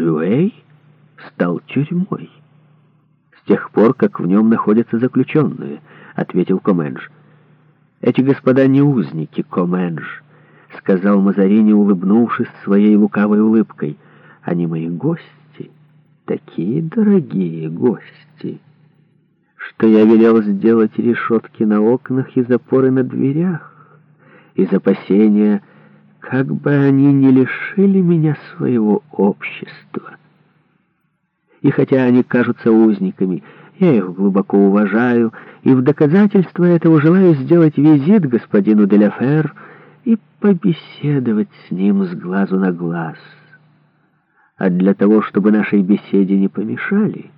Блюэй стал тюрьмой. С тех пор, как в нем находятся заключенные, ответил Комендж. Эти господа не узники, Комендж, сказал Мазарини, улыбнувшись своей лукавой улыбкой. Они мои гости, такие дорогие гости, что я велел сделать решетки на окнах и запоры на дверях из опасения, как бы они не лишили меня своего общества. И хотя они кажутся узниками, я их глубоко уважаю, и в доказательство этого желаю сделать визит господину Деляфер и побеседовать с ним с глазу на глаз. А для того, чтобы нашей беседе не помешали,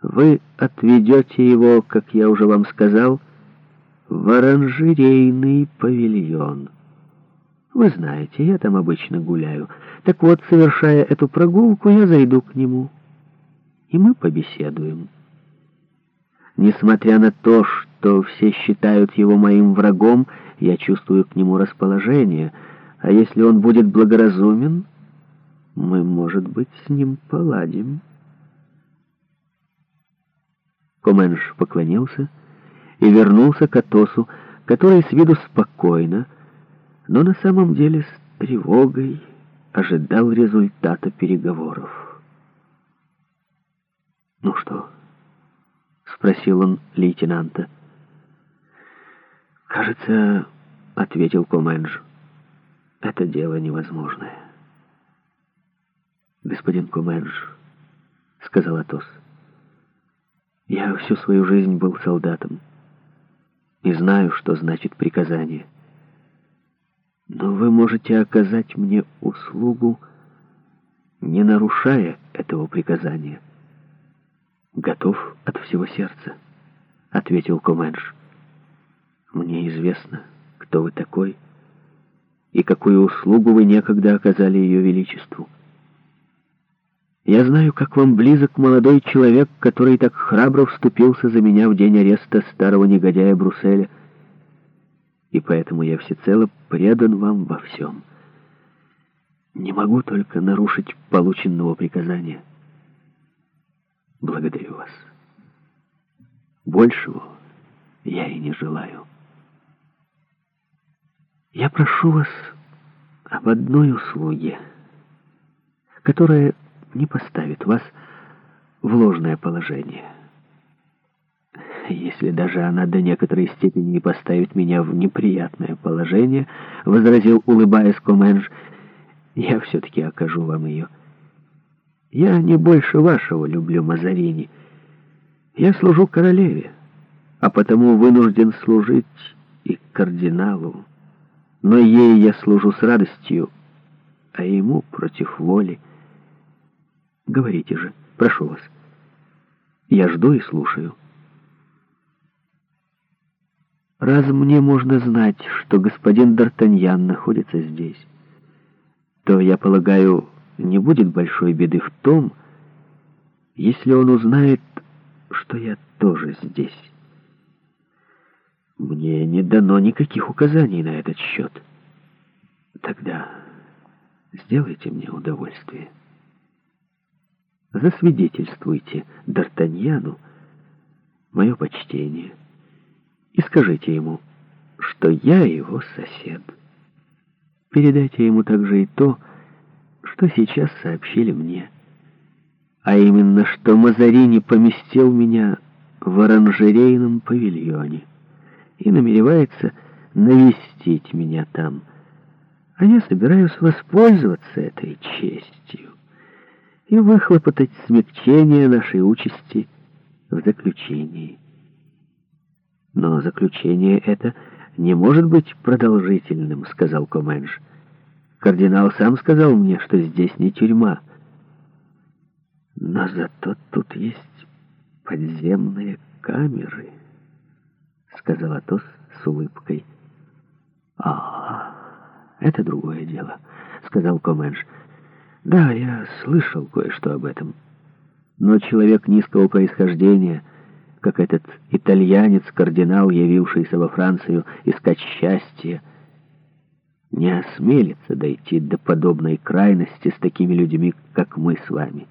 вы отведете его, как я уже вам сказал, в оранжерейный павильон». Вы знаете, я там обычно гуляю. Так вот, совершая эту прогулку, я зайду к нему. И мы побеседуем. Несмотря на то, что все считают его моим врагом, я чувствую к нему расположение. А если он будет благоразумен, мы, может быть, с ним поладим. Коменш поклонился и вернулся к Атосу, который с виду спокойно, но на самом деле с тревогой ожидал результата переговоров. «Ну что?» — спросил он лейтенанта. «Кажется, — ответил Комендж, — это дело невозможное». «Господин Комендж», — сказал Атос, — «я всю свою жизнь был солдатом и знаю, что значит приказание». Но вы можете оказать мне услугу, не нарушая этого приказания. «Готов от всего сердца», — ответил Коменш. «Мне известно, кто вы такой и какую услугу вы некогда оказали Ее Величеству. Я знаю, как вам близок молодой человек, который так храбро вступился за меня в день ареста старого негодяя Брусселя» и поэтому я всецело предан вам во всем. Не могу только нарушить полученного приказания. Благодарю вас. Большего я и не желаю. Я прошу вас об одной услуге, которая не поставит вас в ложное положение» если даже она до некоторой степени поставит меня в неприятное положение, — возразил, улыбаясь Коменж, — я все-таки окажу вам ее. Я не больше вашего люблю Мазарини. Я служу королеве, а потому вынужден служить и кардиналу. Но ей я служу с радостью, а ему против воли. Говорите же, прошу вас. Я жду и слушаю раз мне можно знать, что господин Д'Артаньян находится здесь, то, я полагаю, не будет большой беды в том, если он узнает, что я тоже здесь. Мне не дано никаких указаний на этот счет. Тогда сделайте мне удовольствие. Засвидетельствуйте Д'Артаньяну мое почтение и скажите ему, что я его сосед. Передайте ему также и то, что сейчас сообщили мне, а именно, что Мазарини поместил меня в оранжерейном павильоне и намеревается навестить меня там, а я собираюсь воспользоваться этой честью и выхлопотать смягчение нашей участи в заключении. Но заключение это не может быть продолжительным, сказал Коменш. Кардинал сам сказал мне, что здесь не тюрьма. Но зато тут есть подземные камеры, сказал Атос с улыбкой. А, это другое дело, сказал Коменш. Да, я слышал кое-что об этом. Но человек низкого происхождения — как этот итальянец-кардинал, явившийся во Францию искать счастья, не осмелится дойти до подобной крайности с такими людьми, как мы с вами».